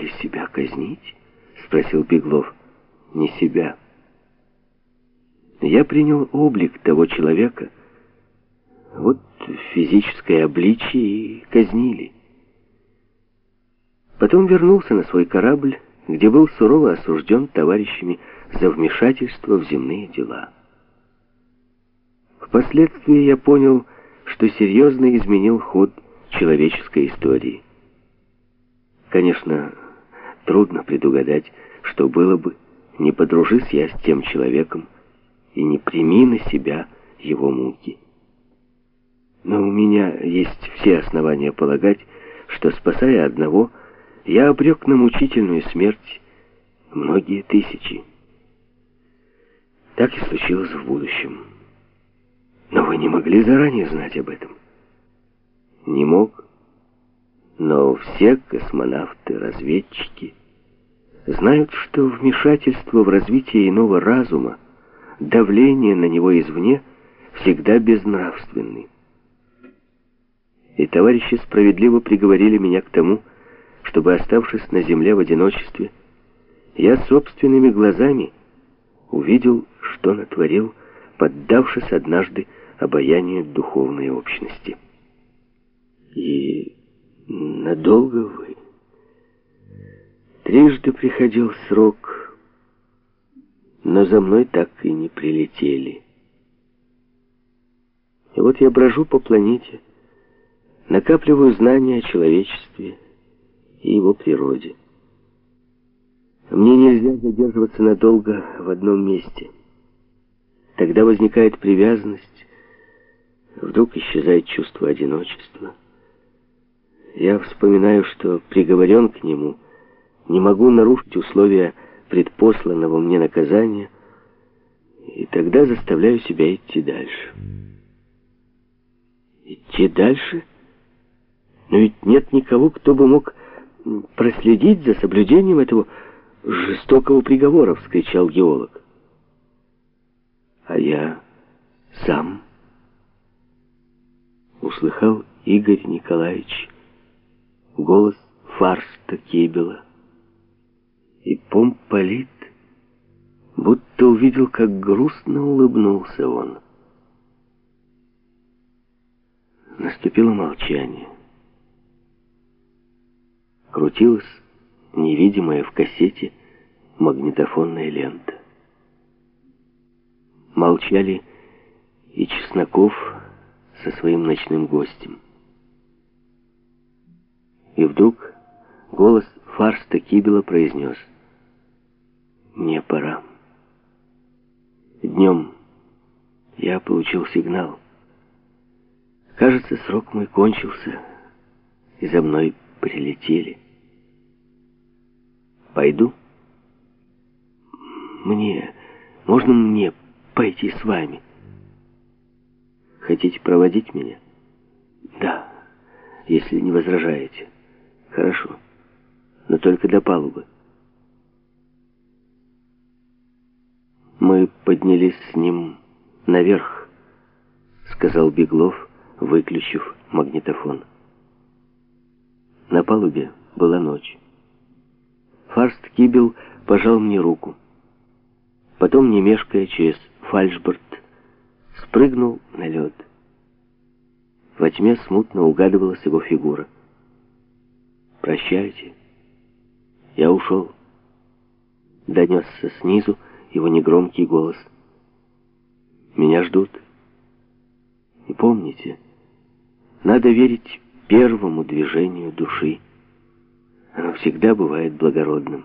стали себя казнить?» — спросил Беглов. «Не себя». Я принял облик того человека. Вот физическое обличие и казнили. Потом вернулся на свой корабль, где был сурово осужден товарищами за вмешательство в земные дела. Впоследствии я понял, что серьезно изменил ход человеческой истории. Конечно, трудно предугадать, что было бы, не подружись я с тем человеком и не прими на себя его муки. Но у меня есть все основания полагать, что, спасая одного, я обрек на мучительную смерть многие тысячи. Так и случилось в будущем. Но вы не могли заранее знать об этом. Не мог. Но все космонавты, разведчики знают, что вмешательство в развитие иного разума, давление на него извне всегда безнравственны. И товарищи справедливо приговорили меня к тому, чтобы, оставшись на земле в одиночестве, я собственными глазами увидел, что натворил, поддавшись однажды обаянию духовной общности. Надолго вы? Трижды приходил срок, но за мной так и не прилетели. И вот я брожу по планете, накапливаю знания о человечестве и его природе. Мне нельзя задерживаться надолго в одном месте. Тогда возникает привязанность, вдруг исчезает чувство одиночества. Я вспоминаю, что приговорен к нему, не могу нарушить условия предпосланного мне наказания, и тогда заставляю себя идти дальше. Идти дальше? Но ведь нет никого, кто бы мог проследить за соблюдением этого жестокого приговора, вскричал геолог. А я сам услыхал Игорь Николаевич голос Фарста Кебела. И помполит, будто увидел, как грустно улыбнулся он. Наступило молчание. Крутилась невидимая в кассете магнитофонная лента. Молчали и Чесноков со своим ночным гостем. И вдруг голос Фарста Кибела произнес «Мне пора». Днем я получил сигнал. Кажется, срок мой кончился, и за мной прилетели. Пойду? Мне... Можно мне пойти с вами? Хотите проводить меня? Да, если не возражаете. Хорошо, но только до палубы. Мы поднялись с ним наверх, сказал Беглов, выключив магнитофон. На палубе была ночь. Фарст Кибел пожал мне руку. Потом, не мешкая, через фальшборд спрыгнул на лед. Во тьме смутно угадывалась его фигура. «Прощайте». Я ушел. Донесся снизу его негромкий голос. «Меня ждут». И помните, надо верить первому движению души. Оно всегда бывает благородным.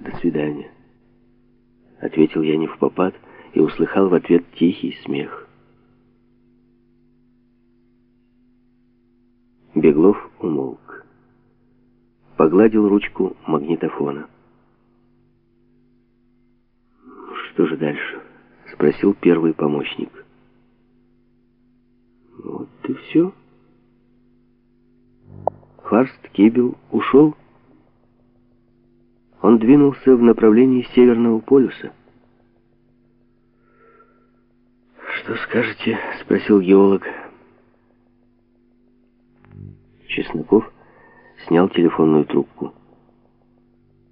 «До свидания», — ответил я не в попад и услыхал в ответ тихий смех. Беглов умолк. Погладил ручку магнитофона. «Что же дальше?» — спросил первый помощник. «Вот и все». Фарст Кибел ушел. Он двинулся в направлении Северного полюса. «Что скажете?» — спросил геолог. Чесноков снял телефонную трубку.